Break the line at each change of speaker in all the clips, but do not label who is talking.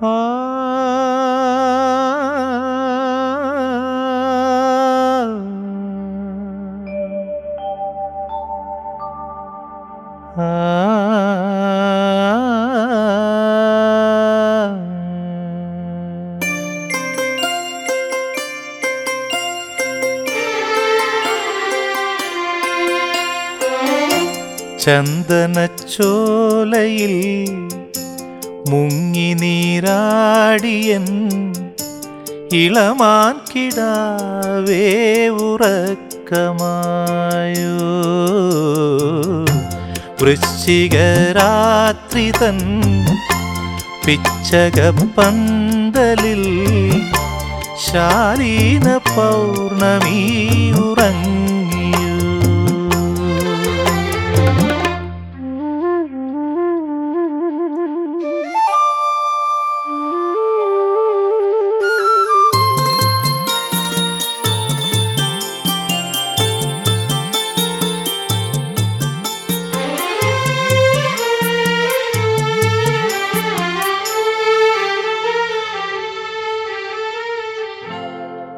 Ah. ചന്ദനച്ചോലയിൽ മുങ്ങി നീരാടിയൻ ഇളമാൻ കിടാവേ ഉറക്കമായോ. വൃശ്ചികരാത്രി തൻ പിച്ചകപ്പന്തലിൽ ശാലീന പൗർണമി ഉറങ്ങിയോ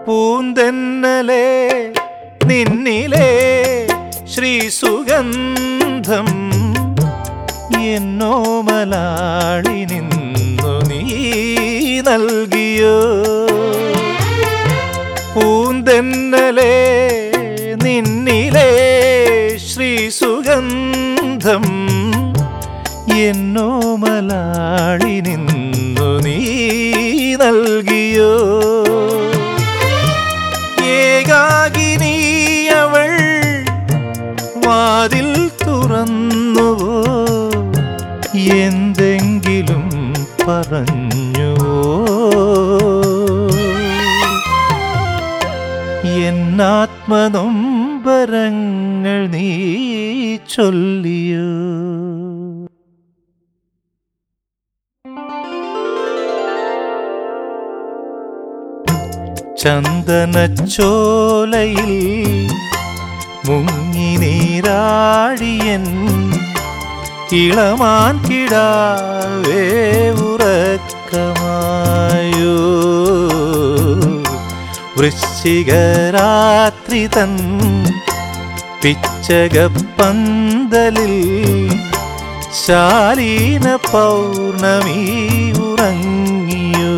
പൂന്തെന്നലെ നിന്നിലെ ശ്രീസുഗന്ധം എന്നോ മലാളി നിന്നു നീ നൽകിയോ? പൂന്തെന്നലെ നിന്നിലെ ശ്രീസുഗന്ധം എന്നോ മലാളി നിന്നു നീ നൽകിയോ? പറഞ്ഞുവോ എന്നാത്മനൊമ്പരങ്ങൾ നീ ചൊല്ലിയോ? ചന്ദനച്ചോലയിൽ മുങ്ങി നീരാടിയൻ ഇളമാൻ കിടാവേ ഉറക്കമായോ? വൃശ്ചികരാത്രി തൻ പിച്ചകപ്പന്തലിൽ ശാലീന പൗർണമി ഉറങ്ങിയോ?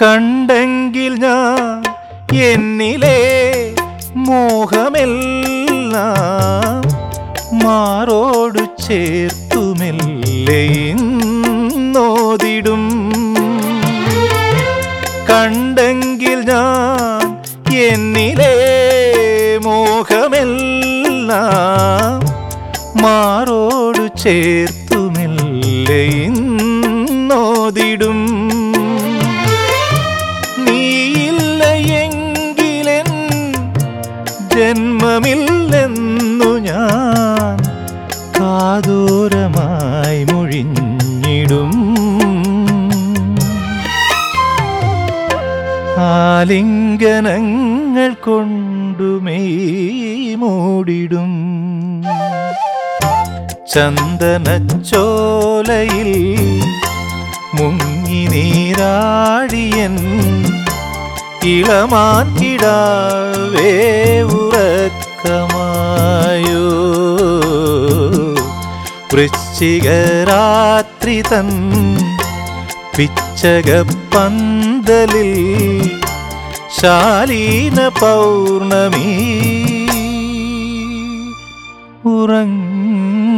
കണ്ടെങ്കിൽ ഞാൻ എന്നിലെ മോഹമെല്ലാം മാറോട് ചേർത്തുമെല്ലേ നോതിടും കണ്ടെങ്കിൽ ഞാൻ എന്നിലെ മോഹമെല്ലാം മാറോട് ചേർത്തുമെല്ലേ ആലിംഗനങ്ങൾ കൊണ്ടുമേ മൂടിടും ചന്ദനച്ചോലയിൽ മുങ്ങി നീരാടിയൻ ഇളമാൻ കിടാവേ ഉറക്കമായോ വൃശ്ചികരാത്രി തൻ പിച്ചകപ്പന്തലിൽ ശാലീന പൗർണമി ഉറങ്ങ